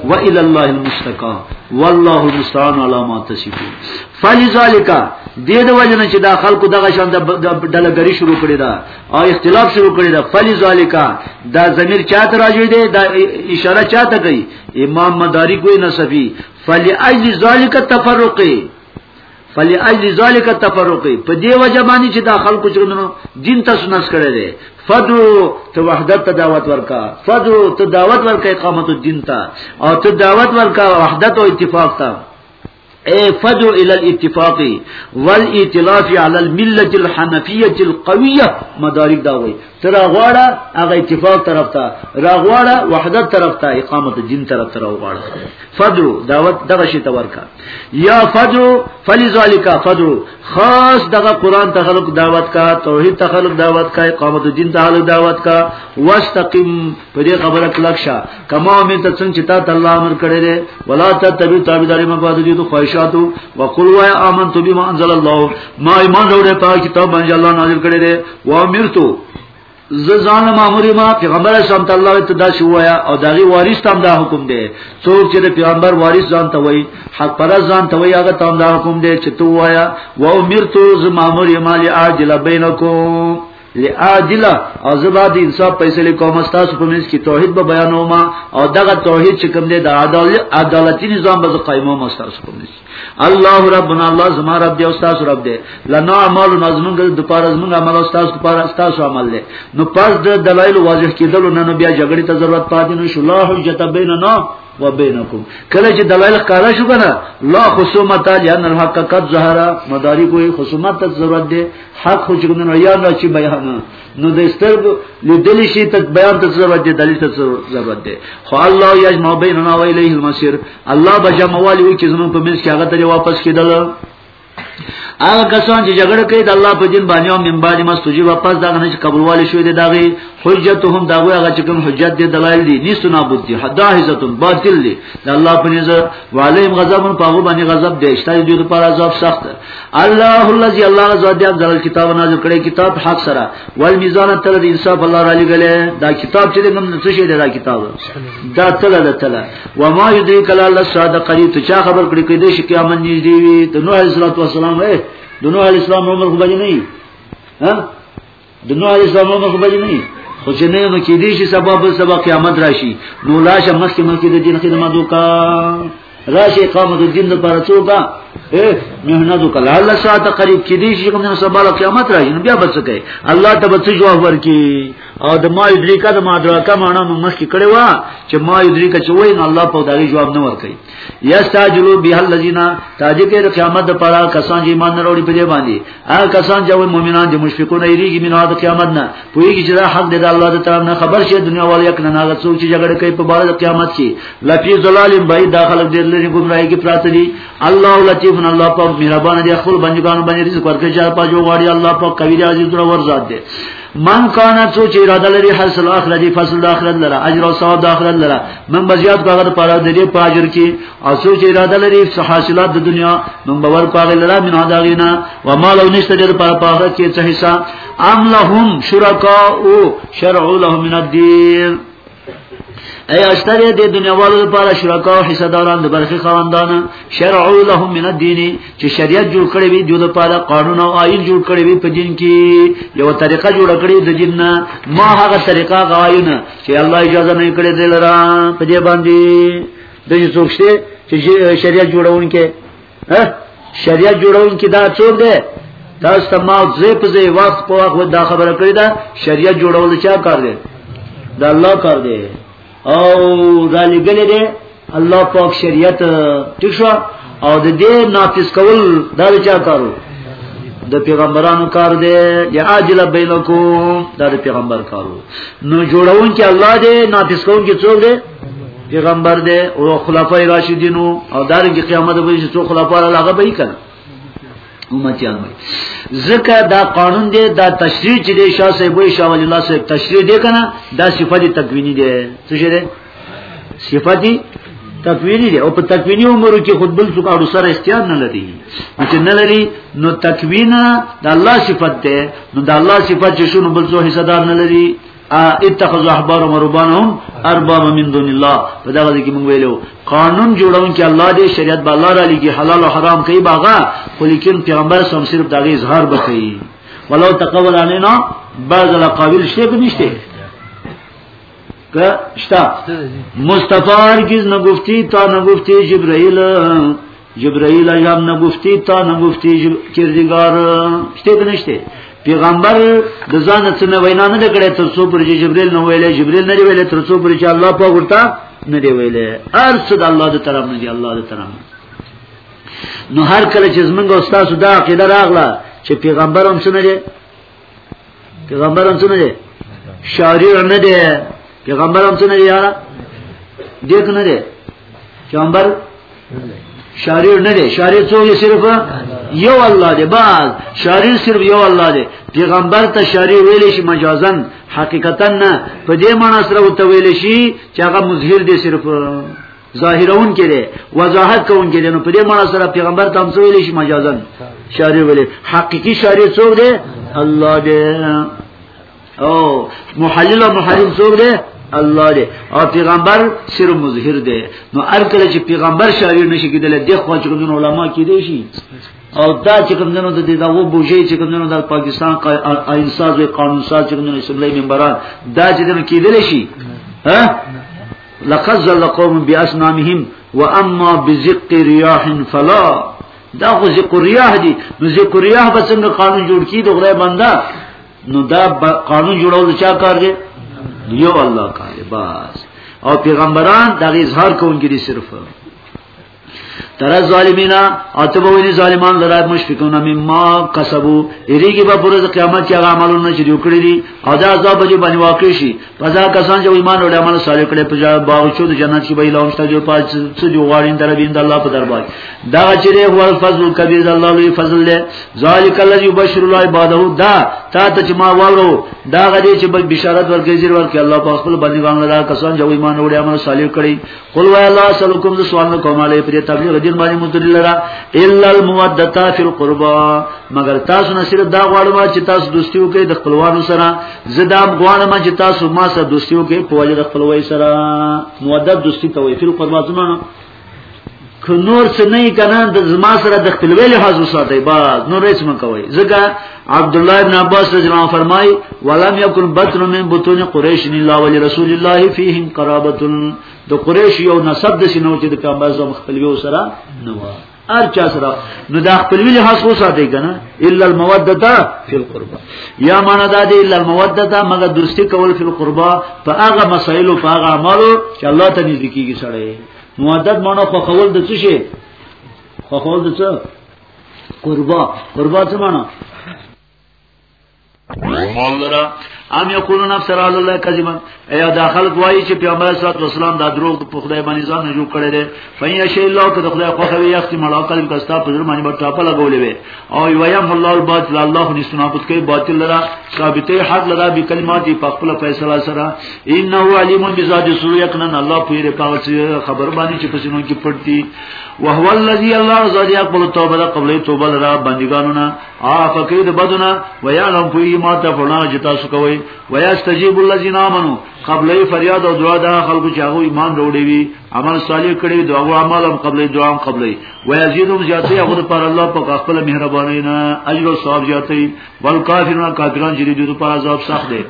و الى الله المستقا والله المستعان على ما تصفون فلذلك دې د وجنه چې دا خلکو دغه شان د ډلګری شروع کړی دا او اختلاف شروع کړی دا فلی ذالکا دا ضمیر چاته راځي دی دا اشاره چاته کوي امام مدارک وی نصفی فلی اجل ذالک تفرقی فلی اجل ذالک تفرقی په دی وجه باندې چې دا خلکو چرونو دین تاسو نس کړی دی فدو ته وحدت ته دعوت ورکا فدو ته دعوت ورکا اقامت الدین ته او ته دعوت ورکا وحدت او اتفاق ته اے فدو الى الاتفاق والاتلاف على الملة الحنفية القوية مدارک دا وای تر غواړه هغه اتفاق طرف ته را غواړه وحدت طرف ته اقامت دین طرف ته را غواړه فدو دعوت دغه شی ته ورکا یا فدو فلذلك فدو خاص دغه قران ته خلق دعوت کا توحید ته خلق دعوت کا اقامت دین ته خلق دعوت کا واستقم په دې خبره کلک شه کما امر ته څنګه چې تا ته الله امر کړی دی ولا تتبع تابعداري ما بعد دې تو خواهشاتو وقل وا امنت بما انزل الله ما ایمان وروړې په کتاب باندې الله نازل کړی دی و امرتو ز ځان ماموري ما پیغمبر اسلام ته الله ته دا شو وایا او داغي وارث تام دا حکم دی څوک چې پیغمبر وارث ځان ته وای حق پر ځان ته وای هغه تام دا حکم دی چې تو وایا و امرتو ز ماموري ما لاجل بینکم لعادله او زباد انصاف فیصله کوم تاسو په منځ کې توحید به بیانوم او دغه توحید چې کوم دی د عدالت عدالتي نظام به قائموم تاسو په منځ الله ربنا الله زما رب دی او تاسو رب دی لنا اعمال نظمون د پاره زمون عمل او تاسو لپاره تاسو عمل دی نو پس د دلایل واضح کېدل نه بیا جګړې ته ضرورت پاتې نه شو الله حجت بیننا و بینکم کله چې دلایل ښکارا شو کنه لا خصومت لئن الحق قد ظهر مدارکو خصومت ته ضرورت دی حق خو چې نو یا نه چې بیان نو د سترګ لیدل شي ته بیان ته ضرورت دی دلیل ته ضرورت دی خو الله یجمع بیننا و الیه المصیر الله بجمع والی وی چې زمون په منځ کې هغه ته واپس کیدل هغه کسان چې جګړه کوي د الله په دین باندې او من باندې مستوجي واپس دا نه چې قبول والی شوی دی داغي حجتهم داغه هغه چې کوم حجت دی دلایل دي نیست نابود دي حدا حزتون باطل دي د الله په نظر والیم غضبن په هغه باندې غضب دی شته دوی لپاره عذاب سخت الله الذي الله عزوجل دی عبد الكتاب نازل کړي کتاب حق سره ول میزان تل د انصاف الله علی غله دا کتاب چې کوم څه شي دا کتاب دا تل د تل و ما یدریک الله صادق قریب ته چا خبر کړي کې د شي قیامت نږدې وي د نوح علیه السلام د نوح علیه السلام عمر خو باندې نه ها د نوح علیه السلام نو خبرې نه خو چې نه نو کې دې شي سبب سبب قیامت راشي نو لاش مخکې مخکې د دین خدمت وکا راشي قامت الدین لپاره څوک اے مهنت وکړه الله ساعت قریب کې دې شي کوم سبب قیامت راشي نو بیا بچ کې الله ته بچ جواب ورکي او د ما یدریکا د ما دراکا معنا مخکې کړي وا چې ما یدریکا چې وای نو الله په دغه جواب نه ورکړي یستاجلو به الذین تاجکه د قیامت د پاره کسان چې ایمان وروړي په دې باندې هغه کسان چې مؤمنان دي مشفقون ایریږي مینه د قیامت نه پویږي چې دا حق دی د الله د طرف نه خبر شي دنیا وال یک نه هغه څوک چې جګړه کوي په بار د قیامت کې لفی ظلال بای داخله دې لري ګمراهي کې پراته دي الله لطیف الله پاک مهربان دی خپل بندگانو باندې رزق ورکړي چې پاجو غواړي الله پاک کوي عزیز ورزاد دی من کان څو چې اراده لري حاصل اخره دی فصل د اخرت لره اجر او ثواب د اخرت لره من بزیات کاغه د پاره د دې پاجر کې او څو چې اراده لري حاصلات د دنیا من باور پاغه لره من ادا غینا و مال او نشته د پاره پاغه کې څه حصہ ام لهم شرکاء شرع لهم من الدين ای اشتر دې دنیا والو لپاره شرکا او حصہ داران د برخي خواندان شرعو لهم من الدين چې شریعت جوړ کړی وي د لپاره قانون او آئین جوړ کړی وي په دین کې یو طریقه جوړ کړی د دین نه ما هغه طریقه غایونه چې الله اجازه نه کړی دلرا په دې باندې د یوڅوکشته چې شریعت جوړون کې شریعت جوړون کې دا څوک دی تاسو ته ما زه په زه وخت په وخت دا خبره کړې ده شریعت جوړول چا کار دی دا الله کار دی او دا لګل دی الله پاک شریعت ټیک شو او د دې نافذ کول دا چا کارو د پیغمبرانو کار دی یا عاجل بینکم دا د پیغمبر کارو نو جوړون کې الله دی نافذ کول کې څوک دی پیغمبر دی او خلفای راشدین او دارنګ قیامت به چې څو خلفای الله غبې کړه امتیان وي ځکه دا قانون دی دا تشریح چې دی شاه صاحب وي شاه ولی الله صاحب تشریح دی کنه دا صفت تکوینی دی څه شه دی صفت تکوینی دی او په تکوینی عمر کې خود بل څوک اړو سره استعان نه لري چې نه لري نو تکوینا د الله صفت ده نو د الله صفت چې شنو بل څه حصہ دار نه لري اتخذ احبار مربانهم ارباب من دون الله په دا غږی کې مونږ ویلو قانون جوړون کې الله دې شریعت به الله را لګي حلال او حرام کوي باغه خو لیکن پیغمبر سم صرف دا غي اظهار بکړي ولو تقول علينا بعض القابل شی به نشته که شتا مصطفی هرگز نگفتی تا نگفتی جبرائیل جبرائیل اجام نه گفتی تا نه گفتی کردگار شته که نشته پیغمبر د ځان څخه نه وینا نه کړې تر څو پر جبرئیل نه ویلې جبرئیل نه ویلې تر څو پر چې الله په ورته نه دی ویلې هر څه د الله د طرف نه دی الله د طرف نو هر کله چې زمونږ استاد دا عقیده راغله چې پیغمبر هم څه نه دی پیغمبر هم څنګه دی شارع نه دی پیغمبر هم څنګه دی یارا دیک نه دی پیغمبر شارع نه دی شارع څو یې صرف یو الله دی باز شارع صرف یو الله دی پیغمبر ته شارع ویل شي مجازن حقیقتا نه په دې معنی سره وته ویل شي چې هغه مظهر دی صرف ظاهرون کې دی وضاحت کوون کې دی نو په دې معنی سره پیغمبر ته هم څه ویل شي مجازن شاری ویل حقيقي شاری څوک دی الله دی او محلل او محرم څوک دی الله دی او پیغمبر سر مظهر دی نو هر کله چې پیغمبر شاری نشي کېدل د خو چې کوم علما کې دی شي او دا چې کوم نن د دې دا و بوجي چې کوم نن د پاکستان قائم ساز او قانون ساز چې کوم نن اسمبلی ممبران دا چې کوم کېدل شي ها لقد زل قوم باسنامهم واما بزق رياح فلا دا خو زق رياح دي نو زق رياح به څنګه قانون جوړ کی د غره بندا نو دا قانون جوړول چا کار دی یو الله کار بس او پیغمبران دا اظهار کوونکي دي صرف تر ظالمینا او ته ویني ظالمان لرا مشفقون مما کسبو یریږي په پرز قیامت کې هغه عملونه چې دوی کړی دي او دا عذاب به باندې واقع شي پزا کسان چې ایمان او عمل صالح کړي په جواب باغ شو د جنت کې به لوم شته جو پات څه جو غواړین در بیند الله په دربار دا چې له هو الفضل کبیر الله لوی فضل له ذالک الذی یبشر الله عباده دا تا ته چې ما وورو دا غدي چې بشارت ورکړي ورکړي الله په خپل باندې باندې کسان چې ایمان او عمل صالح کړي قل وای الله سلکم ز سوال نو کوم علی پر تبلیغ دین باندې مدل لرا الا المودتا فی القربا مگر تاسو نه صرف دا غواړم چې تاسو دوستی وکړئ د خپلوانو سره زدام غواړم چې تاسو ما سره دوستی وکړئ په وجه د خپلوای سره مودت دوستی ته وی فی القربا زمانه که نور څه نه کنه د زما سره د خپلوی له حاضر ساتي با نور هیڅ مکوي ځکه عبد الله ابن عباس رضی الله عنه فرمای ولم یکن بطن من بطون قریش الا ولرسول الله فیهم قرابه د قریش یو نسب د شنو چې د پیغمبر زو مخبلوی وسره نو هر چا سره نو دا خپلوی له حسو ساتي کنه الا الموده فی القربه یا معنا دا دی الا الموده مګه درستی کول فی القربه په هغه مسائل او په هغه اعمالو چې الله ته نږدې کیږي سره مودت مونږ خو خول د څه شي خو خول د څه قربا قربا څه معنا مولرا ام یقولون افسر علی الله کذبا ایا دا خلق وایي چې پیغمبر صلی الله علیه وسلم دا دروغ په خدای باندې ځان نه جوړ کړی دی فین شی الله که خدای خو خوي یخت مړه قلم کستا په ځر باندې برتا په لګولې وي او ویم الله الباطل الله نه سنابت کوي باطل لرا ثابتې حق لرا به کلمات په خپل فیصله سره انه علیم بذات سوره یقینا الله پیره پاوڅ خبر باندې چې پسینو کې پړتی وهو الذي الله زاد يقبل التوبه ده قبل توبه لرا بندگانو نه عاف کید بدنا ويعلم فی ما تفعلون جتا سکوي ويستجيب الذين امنوا قبل فریاد او دعا ده خلکو چې هغه ایمان وروړي وي عمل صالح کړي دعا او عمل هم قبل دعا هم قبل ويزيدهم زیاتې هغه پر الله په خپل مهرباني نه اجر او ثواب زیاتې والکافرون کافرون جری دي په عذاب سخت دي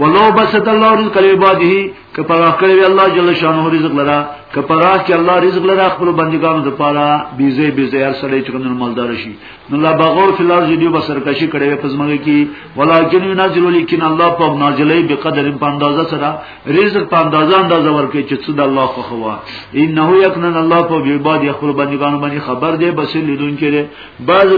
ولو بسط الله رزق لعباده که پراخ کړی وی الله جل شانه رزق لرا که پراخ کې الله رزق لرا خپل بندګانو د پاره بیزه بیزه هر سړی چې کوم مالدار شي نو الله بغور فی الارض دی به سرکشي کړی وی پزماږي کې ولکن ينزل لیکن الله په نازلې به قدر په اندازه سره رزق په اندازه اندازه ورکړي چې څه د الله خو خوا انه یکن الله په عباد خپل بندګانو باندې خبر دی بس لیدون کې بعض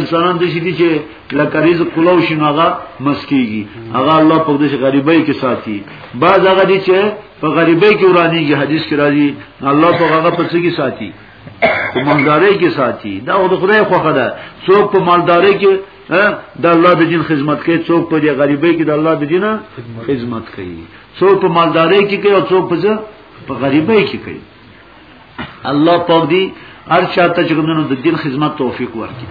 انسانان د شي چې لکه رزق کولو شنو هغه مسکیږي هغه الله په دې غریبۍ کې ساتي بعض هغه دي چې په غریبۍ کې ورانیږي حدیث کې راځي الله په هغه په څه کې ساتي په مالدارۍ کې ساتي دا د خدای خوخه ده څوک په مالدارۍ کې د الله د دین خدمت کوي څوک په دې غریبۍ کې د الله د دین خدمت کوي څوک په مالدارۍ کې کوي او څوک په په غریبۍ کې کوي الله پاک دی هر چاته چې کومونو د دین خدمت توفیق ورکړي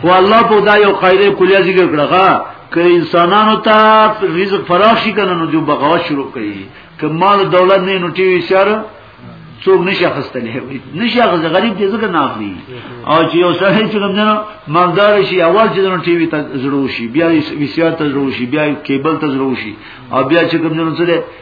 خو الله په دا یو قاعده کلیه ذکر کړه که انسانانو ته رزق فراخ شي کنه نو جو بغاوت شروع کوي که مال دولت نه نو ټي شر څوک نشي اخستلې وي نشي اخست غریب دې ځکه نه اخلي او چې یو سړی چې کوم نه مالدار شي اول چې نو ټي وي ته ضرور شي بیا وی سي ته ضرور شي بیا کیبل ته ضرور شي او بیا چې کوم نه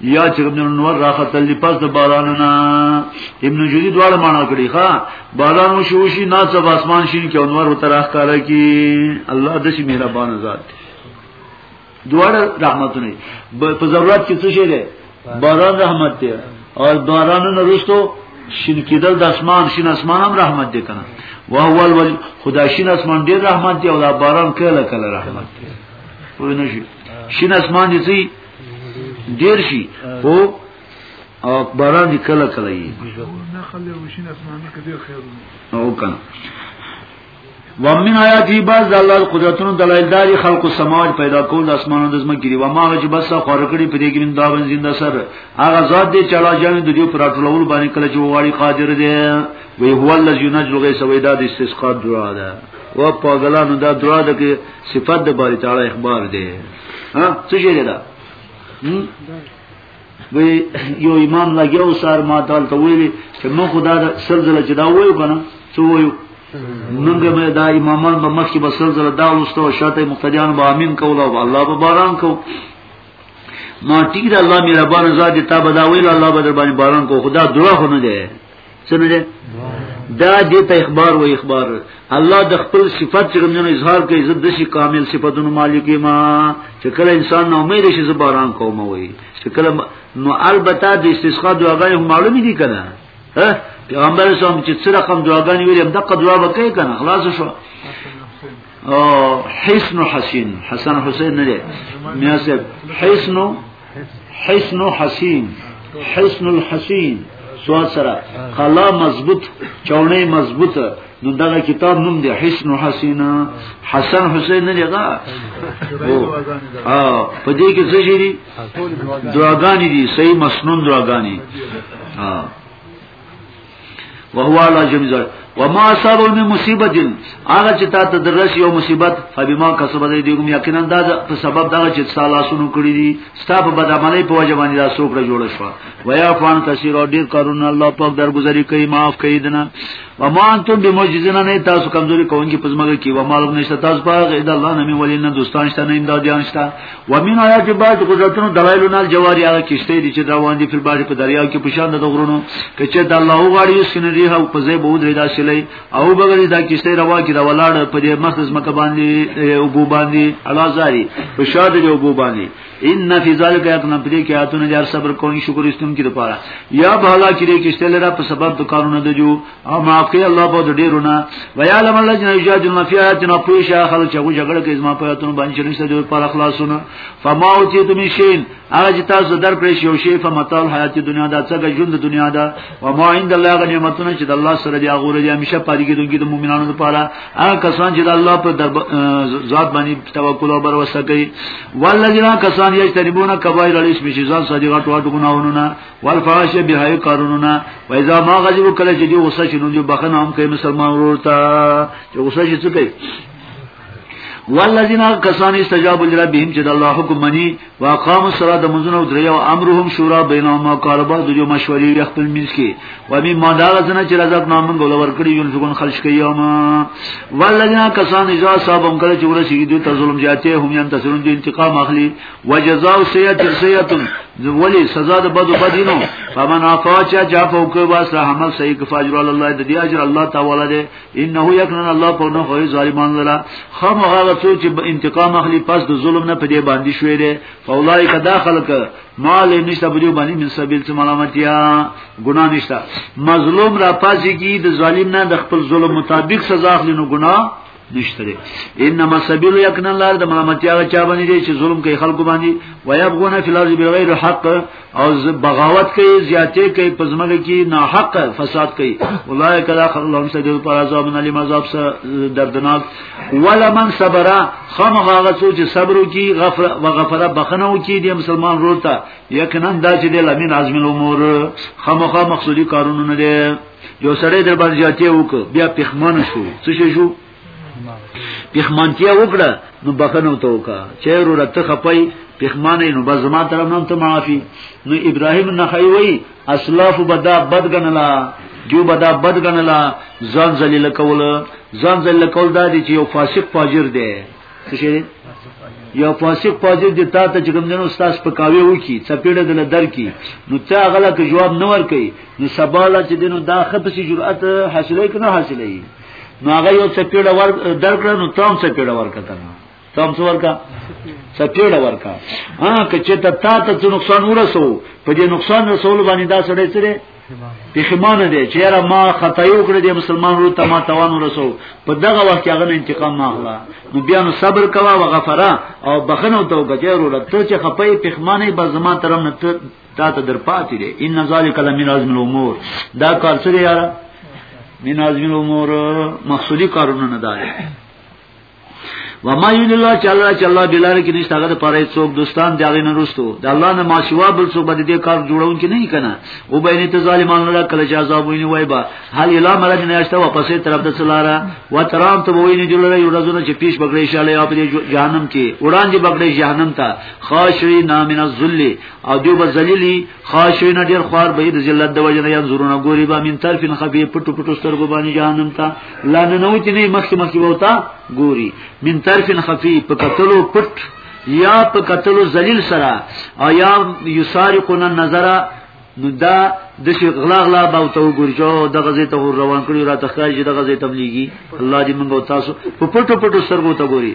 یا چې ابن نور راختل دی پس د باراننا ابن جدی دواړه معنا کړی ښا باران وشي وشي ناڅ په اسمان شین کې انور وتراخ کاره کی الله د شي مهربان ذات دواړه رحمتونه په ضرورت کې څه شي دی باران رحمت دی او باران نه رسو شین کېدل د اسمان شین اسمان هم رحمت دی کنه واه ول ول خدا شین اسمان ډیر رحمت دی او دا باران کله کله رحمت دی پوه نه شي شین اسمان دې ډیر شي خو او باران دې کله کله یي نخل او شین اسماني کې ډیر خیر او کنه ومن آیاتی باز د الله قدرتونو دلایل داری خلق سماج پیدا کول د اسمانو د زمکې دی و ما چې بس خور کړی په دې کې من دا بن زنده سر هغه ذات دې چلا جان د دې پر ټولول باندې کله چې وغاړي قادر دی وی هو الذی ينجل غیث و دا د استسقاء دعا ده و پاګلانو دا دعا ده کې صفات د باری تعالی اخبار دی ها څه شي ده وی یو امام لګیاو سار ما تعالی ته ویلي چې مون خدا د سر زله چې دا وایو کنه څه وایو ننګ مې دا امامان په مخ کې بسل زله دا ولستو شاته مقتدیان به امین کوله او الله به باران کو ما ټیک دا الله مې ربانه زاد ته بداویل الله به در باندې باران کو خدا دعا خو نه ده څنګه ده دا دې ته اخبار و اخبار الله د خپل صفات چې کوم اظهار کوي زه د شي کامل صفاتونو مالک ما چې کله انسان نه امید شي زه باران کوم وي چې کله نو البته د استسقا دعاګانې هم معلومې دي کنه ها پیغمبر سم چې څه رقم دعاګانې ویلې دغه دعا وکړي کنه خلاص شو او حسن حسین حسن حسین نه دی میاسه حسن حسن حسین حسن الحسین سواد سره قلا مضبوط چونه مضبوط نو دغه کتاب نوم دی حسن حسینا حسن حسین نه دیغه او په دې کې څه شي دعاګانې دي صحیح مسنون دعاګانې ها وهو على جميع وما اصاب من مصيبه هغه چې تاسو درس یو مصیبت فبما کسب دې دیګم یقینا دا په سبب دا چې سالاسونو کړی دي ستاسو بدعملي په وجه باندې دا سوکړه جوړ شو ويا فان کثیر او ډیر کارونه الله پاک درگذری کوي معاف کوي دنا وما انتم بمعجزنا نه تاسو کمزوري کوونکی پزماګه کی وما لم نشتا تاسو پاک اې د الله نمی ولین دوستان شته نه امدادیان شته ومن آیات بعد قدرتونو دلایلو نال جواری هغه کشته دي چې روان دي په بار په دریا کې په شان د غرونو کچې د الله غاړي سینری او په ځای بود ردا شلې او بغیر دا کشته روا کې دا ولاړ په دې مخدز مکه باندې او بو باندې الازاری په شاد دی او بو باندې ان فی ذلک یقنا پدې کې آتونه جار صبر کوی شکر استم کې لپاره یا بهلا کې کشته لرا په سبب د قانون د جو او معاف کړي الله په ډیرونه ویعلم الذين يجادلون في آياتنا پوښه خلک چې جګړه کوي زما په آیاتونو باندې چې نشته دوی پر خلاصونه فما اوتیت من شین هغه چې تاسو در پرې شو شی فمتال حیات دنیا دا څنګه ژوند دنیا دا و ما عند الله غنیمتونه چې د الله سره دی هغه ورته همیشه پاتې کیدونکي د مؤمنانو لپاره هغه کسان چې د الله په ذات باندې توکل او باور وسکي والذین کسان یجتنبون کبائر الاثم چې ځان صدیقات واټو ګناونه والفاش بهای قاروننا و اذا ما غضب کله چې دی غصه شنو جو بخنه هم کوي مسلمان ورور ته چې غصه شي څه کوي والذین کسان استجابوا لربهم چې د الله حکم مني واقاموا الصلاة د منځونو او دریو امرهم شورا بینهم او کاربا د یو مشورې خپل منځ کې و می ما دا غزنه چې رزق نامن غول ورکړي یو څنګه خلش کوي او ما والذین کسان اذا صابم کله چې ورسیږي دوی ته ظلم جاته هم یم تسرون دي انتقام اخلي وجزاء سیئه سیئه ولی سزا د بدو بدینو فمن عفا چا جاف او کو واس رحمت صحیح کفاجر الله د دی اجر الله تعالی دی انه یکنن الله په نو خو ظالمان لرا خم هغه څوک چې انتقام اخلي پس د ظلم نه پدې باندې شوې دی فولای کدا خلق مال نشته بده باندې من سبیل چې ملامتیا ګناه نشته مظلوم را پاسي کی د ظالم نه د خپل ظلم مطابق سزا اخلي نو ګناه نشته دی انما سبیل یکن لار د ملامتیا غا چا باندې دی چې ظلم کوي خلکو باندې ويبغون فی الارض بغیر حق او بغاوت کوي زیاتې کوي پزماګه کې ناحق فساد کوي اولای کلا خلهم سدل پر عذاب نه لیم عذاب سره دردناک ولمن صبر خام هغه څو چې صبر وکي غفر وغفر بخنه وکي د مسلمان روته یقینا دا چې د لمن عزم الامور خامخا مقصودی کارونه نه دي یو سړی در باندې زیاتې وک بیا پخمان شو څه شي شو پخمانتیا وکړه نو بخنه وته وکا چې وروره ته خپای پخمانه نو بس زما طرف نن ته معافي نو ابراهيم نخعي وای اسلاف بدا بد غنلا جو بدا بد غنلا ځان ذلیل کول ځان ذلیل کول دا دي چې یو فاسق فاجر دی څه شي یا فاسق فاجر دی تا ته چې کوم جنو استاد په کاوي وکی چپیړه دل در کی نو ته غلا کې جواب نه ور کوي نو سباله چې دینو دا خپه سي جرأت حاصلې کنه حاصلې نو هغه یو چپیړه ور در کړ نو تام چپیړه ور کته تام څو ورکا سپیړه ورکا ها کچه ته تا ته نقصان ورسو په دې نقصان رسول باندې دا سړی سره پښیمانه دی چې یاره ما خطا یو کړی دی مسلمان ورو ته ما توان ورسو په دغه وخت هغه انتقام ما اخلا نو بیا نو صبر کوا او غفرا او بخنه تو بچیرو لته چې خپې پښمانه به زما ترم نه تا ته در پاتې دی ان ذالک لمن ازم الامور دا کار سره یاره من ازم الامور مقصودی کارونه نه دی و ما یود الله چې الله چې الله بلاره کې نشته هغه پاره څوک دوستان دی هغه نه رستو د الله نه ما سوا بل څوک باندې دې کار جوړون کې نه کنه او بینه ته ظالمانو را کله چې عذاب ویني وای با هل الا مرج نه اشته واپس طرف ته سلاره و ترام ته ویني جوړره یو ورځونه چې پیش بغړې شاله اپ دې جهنم کې وړاندې بغړې جهنم ته خاشری نامن الذل او دیو بذلیلی خاشوین ډیر خوار به د ذلت د وجنه یا زورونه ګوري با من طرف خفي پټو پټو سترګو باندې جهنم ته لا نه نو چې نه مخکې مخکې وتا ګوري من طرف خفي په قتلو پټ یا په قتلو ذلیل سره او یا یسارقون النظر نو دا د شي غلا غلا باوته وګورځو د غزې ته روان کړی را تخکاری چې د غزې تبلیغي الله دې موږ تاسو په پټو پټو سرګو ته ګوري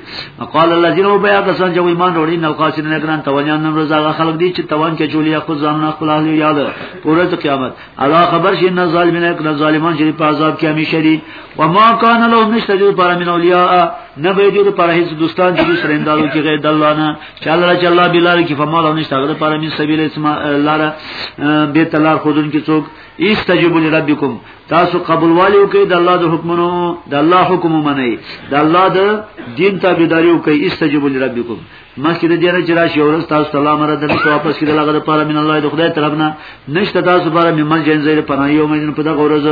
قال الله جل وعلا بیا کسان چې ایمان وروړي نو خاص نه ګران توانیان نن ورځ هغه خلک دي چې توان کې چولې خپل ځان نه خپل اهل یاد پوره ته قیامت الله خبر شي نه ظالمین کړه ظالمان چې په عذاب کې همیشه دي و ما کان له نشته دې پر من اولیاء نه به دې پر هیڅ دوستان چې سره اندالو کې غیر د الله نه چې الله چې الله بلال کې فمال نشته غره پر من سبیل اسما لار به تلار خودن کې څوک استجیبوا لربکم تاسو قبول والیو کې د الله د حکمونو د الله حکم منئ د الله د دین تابعداریو کې استجیب لربکم مخکې د دې نه چې راشي ورس تاسو سلام را درنه واپس کړي لغه د پاره من الله د خدای طرف نه نشته تاسو لپاره ممن جن زیر پناهي او مجن په دغه ورځ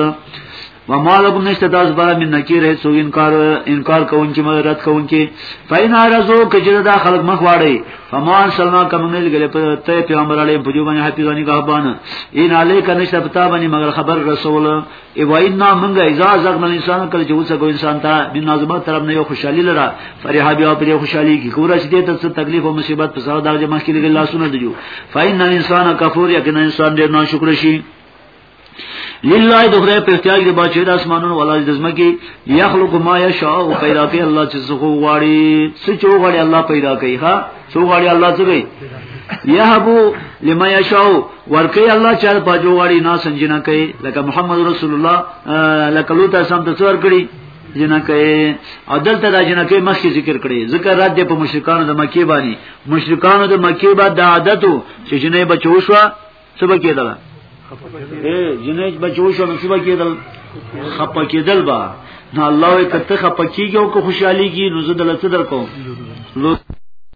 و مالکم نشته تاسو لپاره من نکیر هیڅ انکار انکار کوونکی مدد کوونکی فین ارزو کجره دا خلق مخ واړی فمان سلمہ کمنګل غلې په ته پیغمبر علی په جوبانه حفیظانی غهبان ان علی کنه شپتا باندې مگر خبر رسول ای وینا منګه اذا زغم الانسان کله چې وسګو انسان ته بن نازمه طرف نه یو خوشحالي لرا فرحه بیا پر خوشحالي کی کور چې دې ته تکلیف او مصیبت په سره دا جمع کړي الله سونه دیو فین الانسان کفور یقینا انسان ډیر ناشکر شي لله د خدای په اختیار کې بچی د اسمانونو ولا د زمکی یخلق ما یشاء او پیدا کوي الله چې څه غواړي څه چې غواړي الله پیدا کوي ها څه غواړي الله څه کوي یهبو لما یشاء ورکی الله چې په جوړی نه سنجنه کوي لکه محمد رسول الله لکه لوته سم ته څور کړی جنکه عدل ته دا جنکه مخکې ذکر کړي ذکر رد دی په مشرکانو د مکی باندې مشرکانو د مکی باندې د عادتو چې جنې بچو شو څه به کېدل اے جنیج بچو شو نو څه به کېدل خپه کېدل با نه الله یې کته خپه کیږي او که خوشحالي کی نو زه دلته درکوم